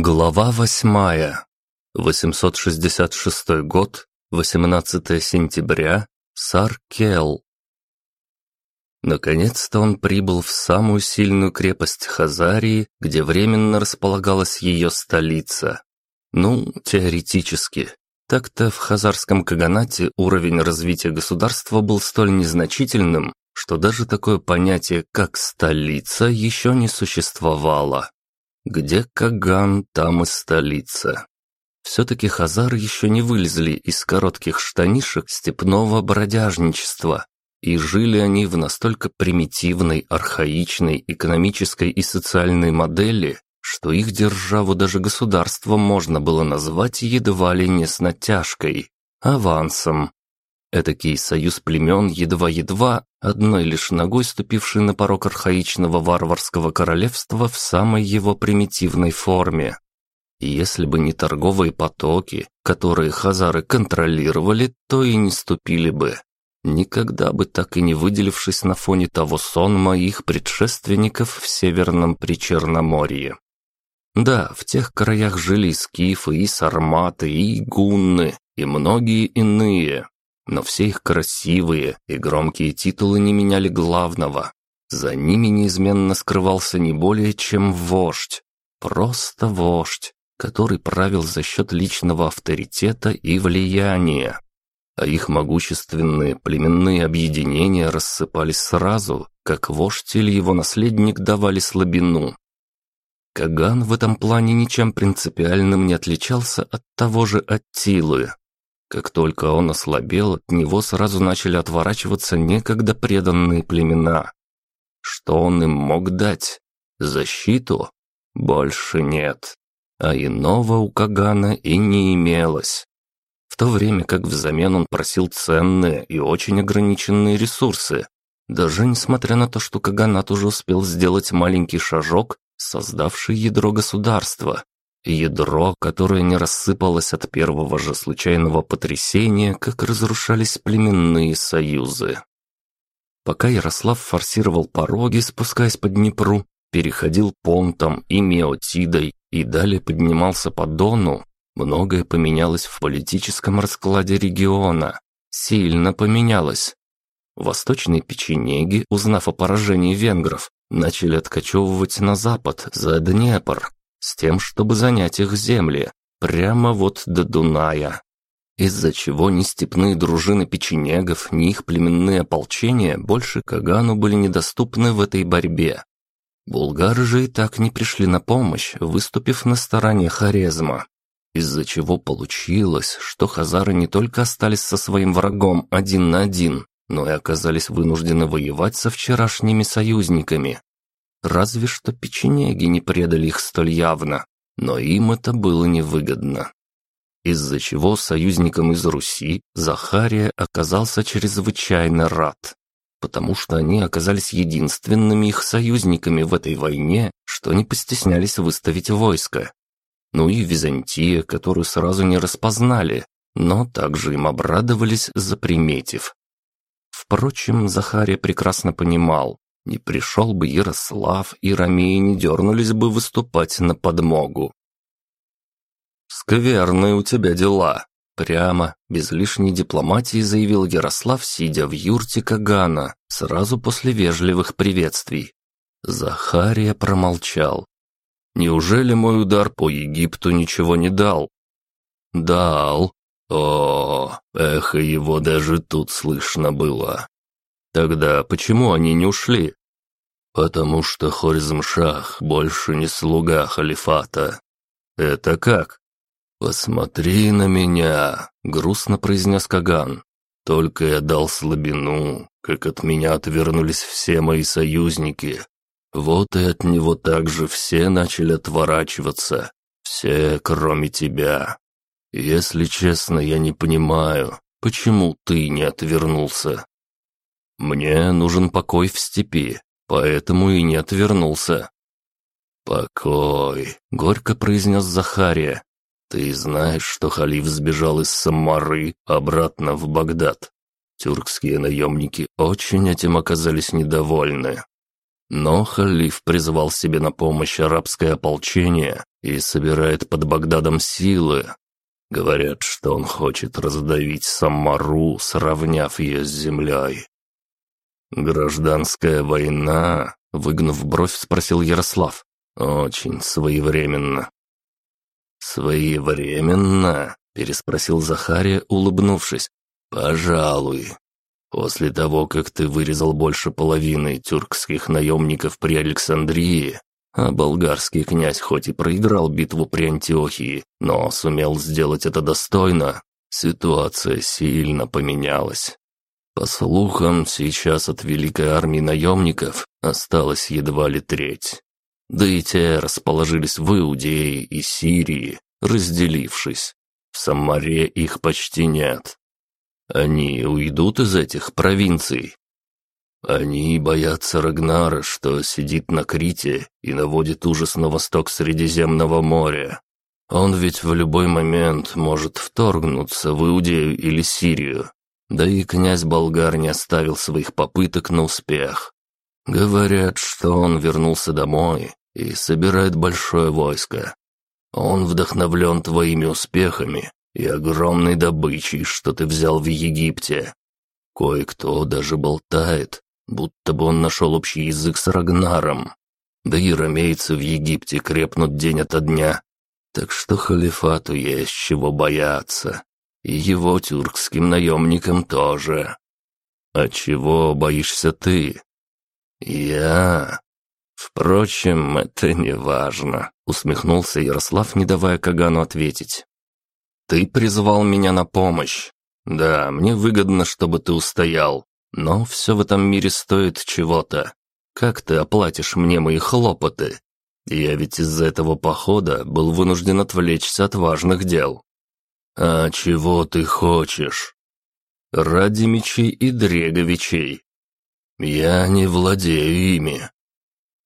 Глава восьмая. 866 год, 18 сентября, Саркел. Наконец-то он прибыл в самую сильную крепость Хазарии, где временно располагалась ее столица. Ну, теоретически. Так-то в хазарском каганате уровень развития государства был столь незначительным, что даже такое понятие, как «столица», еще не существовало. Где Каган, там и столица. Все-таки хазары еще не вылезли из коротких штанишек степного бродяжничества, и жили они в настолько примитивной, архаичной экономической и социальной модели, что их державу даже государством можно было назвать едва ли не с натяжкой, авансом. Этакий союз племен едва-едва, одной лишь ногой ступивший на порог архаичного варварского королевства в самой его примитивной форме. И если бы не торговые потоки, которые хазары контролировали, то и не ступили бы. Никогда бы так и не выделившись на фоне того сонма их предшественников в Северном Причерноморье. Да, в тех краях жили и скифы, и сарматы, и гунны, и многие иные, но все их красивые и громкие титулы не меняли главного. За ними неизменно скрывался не более чем вождь. Просто вождь, который правил за счет личного авторитета и влияния. А их могущественные племенные объединения рассыпались сразу, как вождь или его наследник давали слабину. Каган в этом плане ничем принципиальным не отличался от того же Аттилы, как только он ослабел, от него сразу начали отворачиваться некогда преданные племена. Что он им мог дать? Защиту? Больше нет. А иного у Кагана и не имелось. В то время как взамен он просил ценные и очень ограниченные ресурсы. Даже несмотря на то, что Каганат уже успел сделать маленький шажок, создавший ядро государства, Ядро, которое не рассыпалось от первого же случайного потрясения, как разрушались племенные союзы. Пока Ярослав форсировал пороги, спускаясь по Днепру, переходил понтом и Меотидой и далее поднимался по Дону, многое поменялось в политическом раскладе региона. Сильно поменялось. Восточные печенеги, узнав о поражении венгров, начали откачевывать на запад, за Днепр, с тем, чтобы занять их земли, прямо вот до Дуная. Из-за чего ни степные дружины печенегов, ни их племенные ополчения больше Кагану были недоступны в этой борьбе. Булгары же и так не пришли на помощь, выступив на стороне Хорезма. Из-за чего получилось, что хазары не только остались со своим врагом один на один, но и оказались вынуждены воевать со вчерашними союзниками, Разве что печенеги не предали их столь явно, но им это было невыгодно. Из-за чего союзникам из Руси Захария оказался чрезвычайно рад, потому что они оказались единственными их союзниками в этой войне, что не постеснялись выставить войско. Ну и Византия, которую сразу не распознали, но также им обрадовались, заприметив. Впрочем, Захария прекрасно понимал, не пришел бы Ярослав, и Ромеи не дернулись бы выступать на подмогу. «Скверные у тебя дела», — прямо, без лишней дипломатии заявил Ярослав, сидя в юрте Кагана, сразу после вежливых приветствий. Захария промолчал. «Неужели мой удар по Египту ничего не дал?» «Дал. О, эхо его даже тут слышно было. Тогда почему они не ушли?» «Потому что Хоризмшах больше не слуга халифата». «Это как?» «Посмотри на меня», — грустно произнес Каган. «Только я дал слабину, как от меня отвернулись все мои союзники. Вот и от него также все начали отворачиваться. Все, кроме тебя. Если честно, я не понимаю, почему ты не отвернулся. Мне нужен покой в степи, поэтому и не отвернулся. «Покой», — горько произнес Захария. «Ты знаешь, что халиф сбежал из Самары обратно в Багдад. Тюркские наемники очень этим оказались недовольны. Но халиф призвал себе на помощь арабское ополчение и собирает под Багдадом силы. Говорят, что он хочет раздавить Самару, сравняв ее с землей. «Гражданская война?» — выгнув бровь, спросил Ярослав. «Очень своевременно». «Своевременно?» — переспросил Захария, улыбнувшись. «Пожалуй. После того, как ты вырезал больше половины тюркских наемников при Александрии, а болгарский князь хоть и проиграл битву при Антиохии, но сумел сделать это достойно, ситуация сильно поменялась. По слухам, сейчас от великой армии наемников осталось едва ли треть. Да и те расположились в Иудее и Сирии, разделившись. В Самаре их почти нет. Они уйдут из этих провинций. Они боятся Рагнара, что сидит на Крите и наводит ужас на восток Средиземного моря. Он ведь в любой момент может вторгнуться в Иудею или Сирию. Да и князь Болгар не оставил своих попыток на успех. Говорят, что он вернулся домой и собирает большое войско. Он вдохновлен твоими успехами и огромной добычей, что ты взял в Египте. Кое-кто даже болтает, будто бы он нашел общий язык с Рагнаром. Да и ромейцы в Египте крепнут день ото дня. Так что халифату есть чего бояться. И его тюркским наемникам тоже. А чего боишься ты? Я... Впрочем, это не важно, усмехнулся Ярослав, не давая Кагану ответить. Ты призвал меня на помощь. Да, мне выгодно, чтобы ты устоял, но все в этом мире стоит чего-то. Как ты оплатишь мне мои хлопоты? Я ведь из-за этого похода был вынужден отвлечься от важных дел. А чего ты хочешь? Ради мечей и дреговичей. Я не владею ими.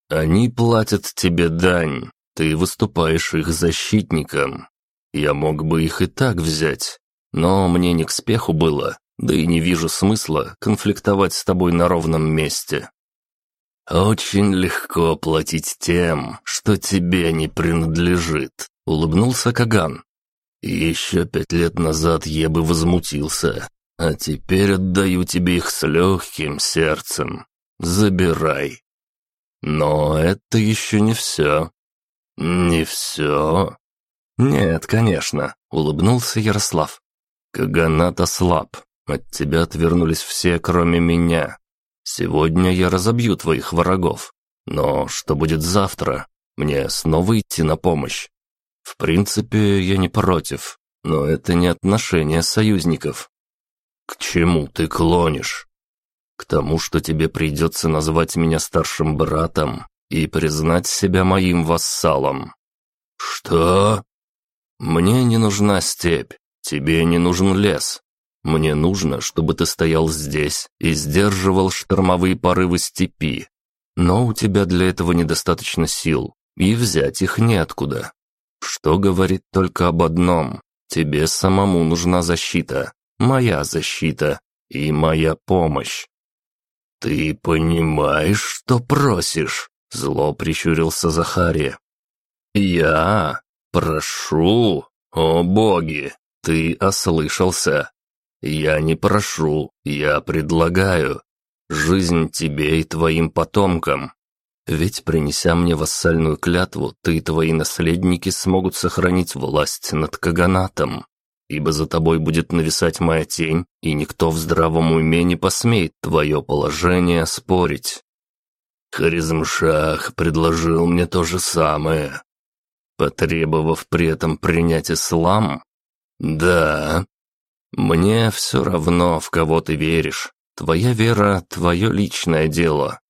Они платят тебе дань, ты выступаешь их защитником. Я мог бы их и так взять, но мне не к спеху было, да и не вижу смысла конфликтовать с тобой на ровном месте. Очень легко платить тем, что тебе не принадлежит, улыбнулся Каган. Еще пять лет назад я бы возмутился, а теперь отдаю тебе их с легким сердцем. Забирай. Но это еще не все. Не все. «Нет, конечно», — улыбнулся Ярослав. «Каганат ослаб. От тебя отвернулись все, кроме меня. Сегодня я разобью твоих врагов. Но что будет завтра? Мне снова идти на помощь? В принципе, я не против, но это не отношения союзников. К чему ты клонишь? К тому, что тебе придется назвать меня старшим братом и признать себя моим вассалом. Что? «Мне не нужна степь, тебе не нужен лес. Мне нужно, чтобы ты стоял здесь и сдерживал штормовые порывы степи. Но у тебя для этого недостаточно сил, и взять их неоткуда. Что говорит только об одном. Тебе самому нужна защита, моя защита и моя помощь». «Ты понимаешь, что просишь?» Зло прищурился Захария. «Я? «Прошу! О боги! Ты ослышался! Я не прошу, я предлагаю. Жизнь тебе и твоим потомкам. Ведь, принеся мне вассальную клятву, ты и твои наследники смогут сохранить власть над Каганатом, ибо за тобой будет нависать моя тень, и никто в здравом уме не посмеет твое положение спорить. Харизмшах предложил мне то же самое, потребовав при этом принять ислам? Да. Мне все равно, в кого ты веришь. Твоя вера — твое личное дело.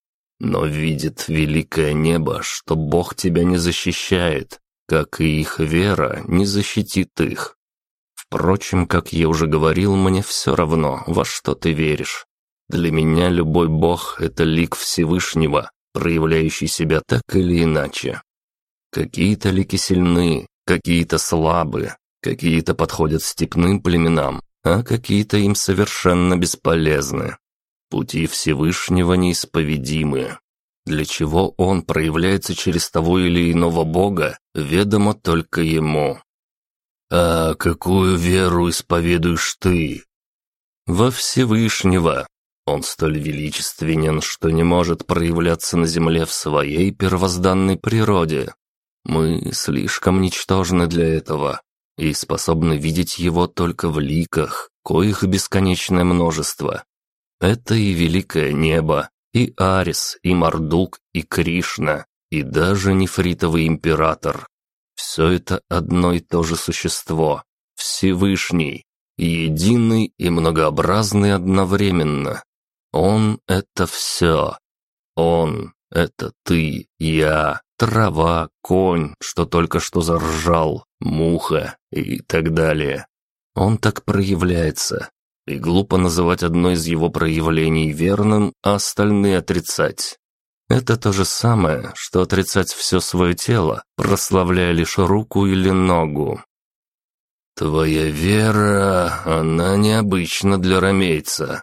Но видит великое небо, что Бог тебя не защищает, как и их вера не защитит их. Впрочем, как я уже говорил, мне все равно, во что ты веришь. Для меня любой Бог — это лик Всевышнего, проявляющий себя так или иначе. Какие-то лики сильны, какие-то слабы, какие-то подходят степным племенам, а какие-то им совершенно бесполезны. Пути Всевышнего неисповедимы. для чего он проявляется через того или иного бога, ведомо только ему. «А какую веру исповедуешь ты?» «Во Всевышнего. Он столь величественен, что не может проявляться на земле в своей первозданной природе. Мы слишком ничтожны для этого и способны видеть его только в ликах, коих бесконечное множество. Это и великое небо, и Арис, и Мардук, и Кришна, и даже нефритовый император. Все это одно и то же существо, Всевышний, единый и многообразный одновременно. Он — это все. Он — это ты, я, трава, конь, что только что заржал, муха и так далее. Он так проявляется, и глупо называть одно из его проявлений верным, а остальные отрицать. Это то же самое, что отрицать все свое тело, прославляя лишь руку или ногу. «Твоя вера, она необычна для ромейца».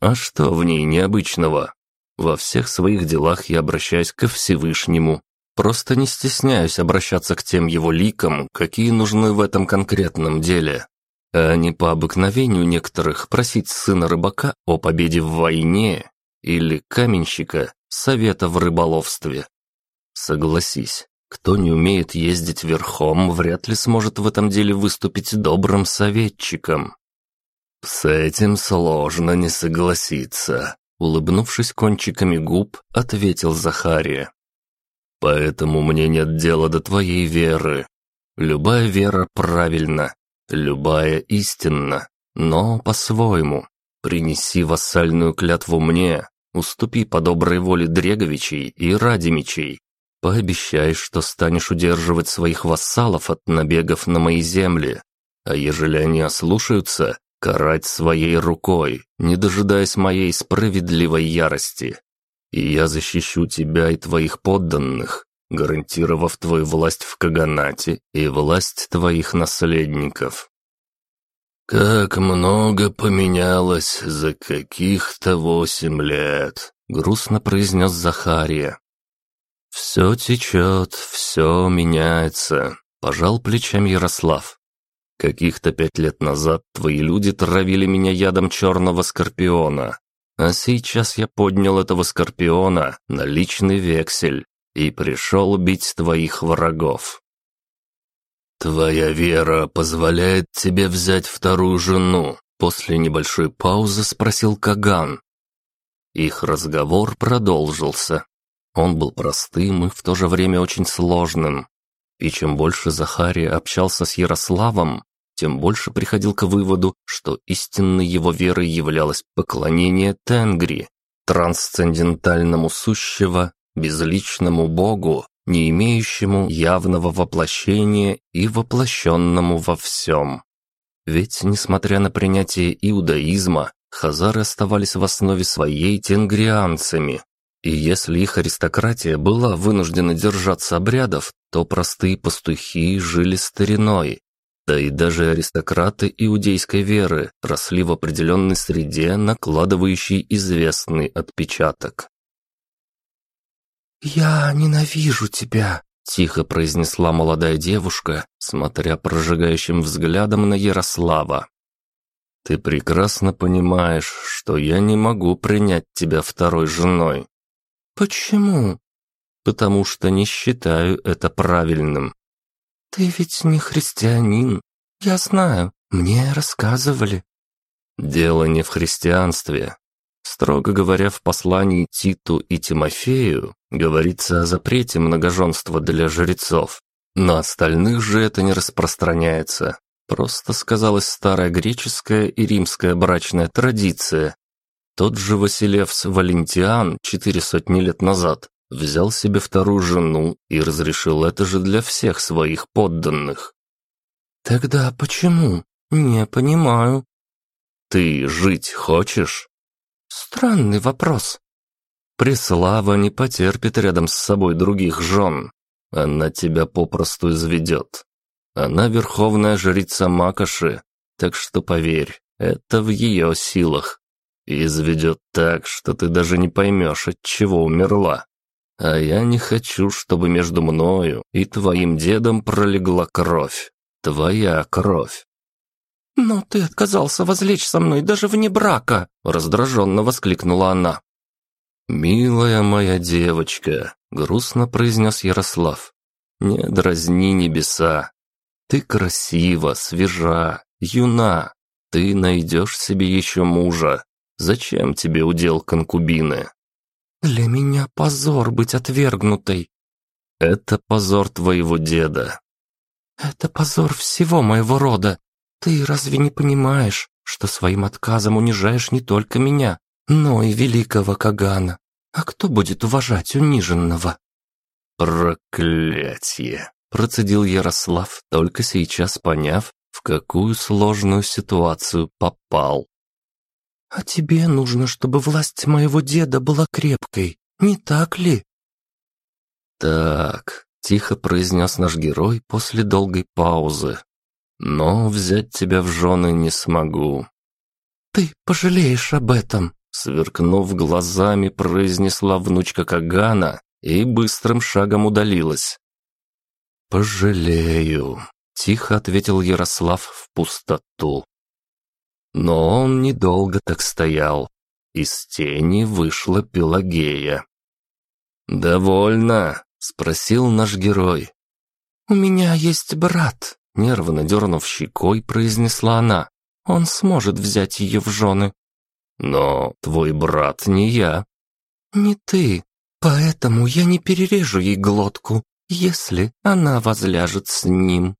«А что в ней необычного?» Во всех своих делах я обращаюсь ко Всевышнему. Просто не стесняюсь обращаться к тем его ликам, какие нужны в этом конкретном деле. А не по обыкновению некоторых просить сына рыбака о победе в войне или каменщика совета в рыболовстве. Согласись, кто не умеет ездить верхом, вряд ли сможет в этом деле выступить добрым советчиком. С этим сложно не согласиться, улыбнувшись кончиками губ, ответил Захария. Поэтому мне нет дела до твоей веры. Любая вера правильна, любая истинна, но по-своему. Принеси вассальную клятву мне, Уступи по доброй воле Дреговичей и Радимичей. Пообещай, что станешь удерживать своих вассалов от набегов на мои земли. А ежели они ослушаются, карать своей рукой, не дожидаясь моей справедливой ярости. И я защищу тебя и твоих подданных, гарантировав твою власть в Каганате и власть твоих наследников. «Как много поменялось за каких-то восемь лет», — грустно произнес Захария. «Все течет, все меняется», — пожал плечами Ярослав. «Каких-то пять лет назад твои люди травили меня ядом черного скорпиона, а сейчас я поднял этого скорпиона на личный вексель и пришел убить твоих врагов. «Твоя вера позволяет тебе взять вторую жену?» После небольшой паузы спросил Каган. Их разговор продолжился. Он был простым и в то же время очень сложным. И чем больше Захария общался с Ярославом, тем больше приходил к выводу, что истинной его верой являлось поклонение Тенгри, трансцендентальному сущего, безличному богу, не имеющему явного воплощения и воплощенному во всем. Ведь, несмотря на принятие иудаизма, хазары оставались в основе своей тенгрианцами, и если их аристократия была вынуждена держаться обрядов, то простые пастухи жили стариной. Да и даже аристократы иудейской веры росли в определенной среде, накладывающей известный отпечаток. «Я ненавижу тебя», — тихо произнесла молодая девушка, смотря прожигающим взглядом на Ярослава. «Ты прекрасно понимаешь, что я не могу принять тебя второй женой». «Почему?» «Потому что не считаю это правильным». «Ты ведь не христианин. Я знаю, мне рассказывали». «Дело не в христианстве. Строго говоря, в послании Титу и Тимофею говорится о запрете многоженства для жрецов. На остальных же это не распространяется. Просто сказалась старая греческая и римская брачная традиция. Тот же Василевс Валентиан четыре сотни лет назад взял себе вторую жену и разрешил это же для всех своих подданных. «Тогда почему? Не понимаю». «Ты жить хочешь?» Странный вопрос. Преслава не потерпит рядом с собой других жен. Она тебя попросту изведет. Она верховная жрица Макоши, так что поверь, это в ее силах. и изведет так, что ты даже не поймешь, от чего умерла. А я не хочу, чтобы между мною и твоим дедом пролегла кровь. Твоя кровь. «Но ты отказался возлечь со мной даже вне брака!» — раздраженно воскликнула она. «Милая моя девочка», — грустно произнес Ярослав, — «не дразни небеса. Ты красива, свежа, юна. Ты найдешь себе еще мужа. Зачем тебе удел конкубины?» «Для меня позор быть отвергнутой». «Это позор твоего деда». «Это позор всего моего рода. Ты разве не понимаешь, что своим отказом унижаешь не только меня, но и великого Кагана? А кто будет уважать униженного?» «Проклятье!» – процедил Ярослав, только сейчас поняв, в какую сложную ситуацию попал. «А тебе нужно, чтобы власть моего деда была крепкой, не так ли?» «Так», – тихо произнес наш герой после долгой паузы. «Но взять тебя в жены не смогу». «Ты пожалеешь об этом», – сверкнув глазами, произнесла внучка Кагана и быстрым шагом удалилась. «Пожалею», — тихо ответил Ярослав в пустоту. Но он недолго так стоял. Из тени вышла Пелагея. «Довольно?» — спросил наш герой. «У меня есть брат», — нервно дернув щекой, произнесла она. «Он сможет взять ее в жены». «Но твой брат не я». «Не ты. Поэтому я не перережу ей глотку, если она возляжет с ним».